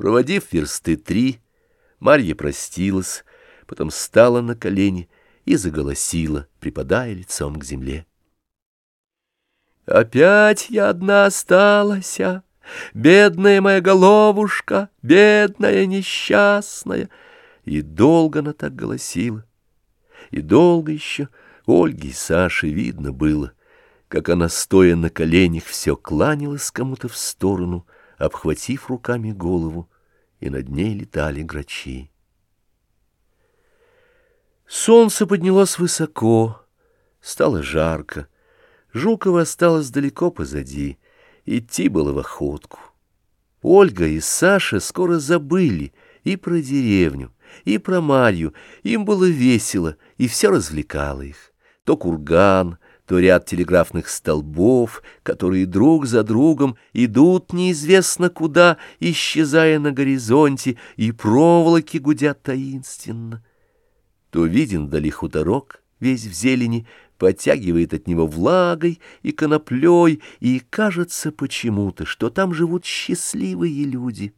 Проводив версты три, Марья простилась, потом стала на колени и заголосила, припадая лицом к земле. Опять я одна осталась, бедная моя головушка, бедная несчастная. И долго она так голосила, и долго еще Ольге и Саше видно было, как она, стоя на коленях, все кланялась кому-то в сторону, обхватив руками голову, и над ней летали грачи. Солнце поднялось высоко, стало жарко. Жукова осталось далеко позади, идти было в охотку. Ольга и Саша скоро забыли и про деревню, и про Марью, им было весело, и все развлекало их. То курган, то ряд телеграфных столбов, которые друг за другом идут неизвестно куда, исчезая на горизонте, и проволоки гудят таинственно. То виден вдали хуторок, весь в зелени, подтягивает от него влагой и коноплей, и кажется почему-то, что там живут счастливые люди.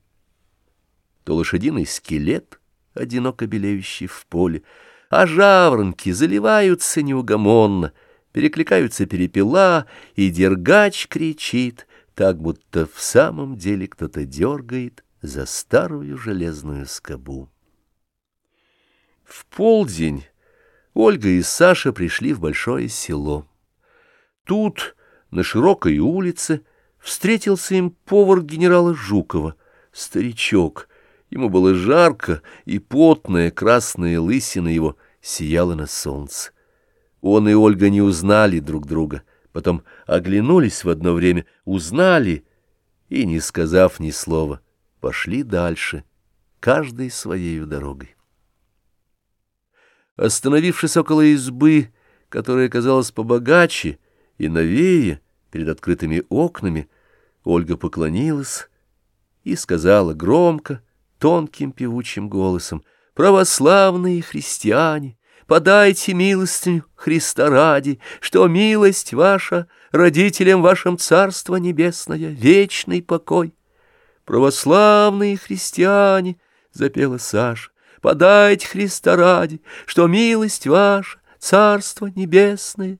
То лошадиный скелет, одиноко белеющий в поле, а жаворонки заливаются неугомонно, перекликаются перепела, и дергач кричит, так будто в самом деле кто-то дергает за старую железную скобу. В полдень Ольга и Саша пришли в большое село. Тут, на широкой улице, встретился им повар генерала Жукова, старичок. Ему было жарко, и потная красная лысина его сияла на солнце. Он и Ольга не узнали друг друга, потом оглянулись в одно время, узнали и, не сказав ни слова, пошли дальше, каждой своей дорогой. Остановившись около избы, которая казалась побогаче и новее, перед открытыми окнами, Ольга поклонилась и сказала громко, тонким певучим голосом, «Православные христиане!» Подайте милостыню Христа ради, что милость ваша родителям вашим Царство Небесное, вечный покой. Православные христиане, — запела Саша, — подайте Христа ради, что милость ваша, Царство Небесное,